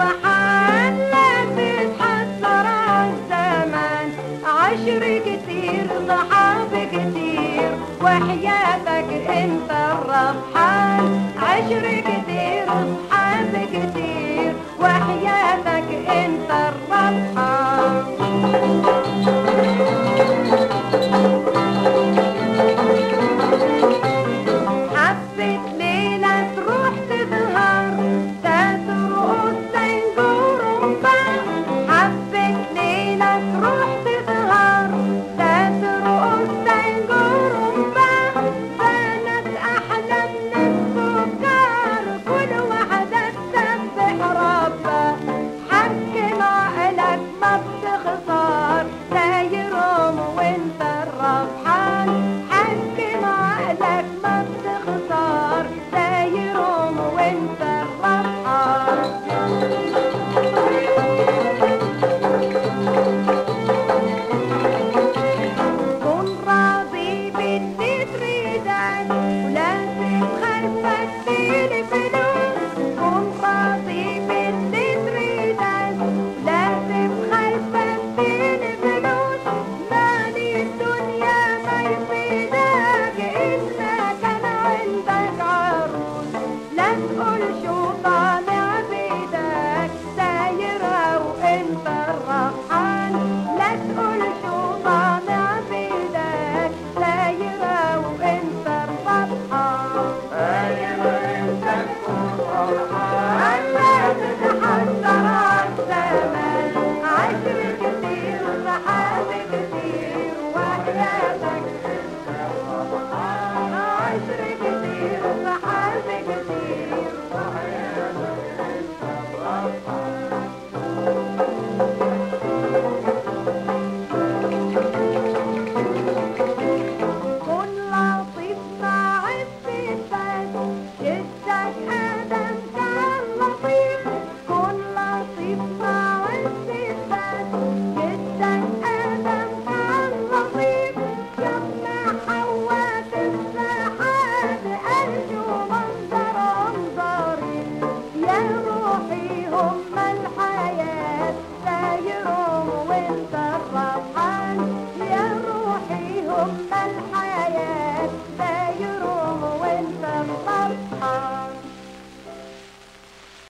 وبحال لبس حتى زمان عشر كتير صحاب كتير وحياتك انت الربحان عشر كتير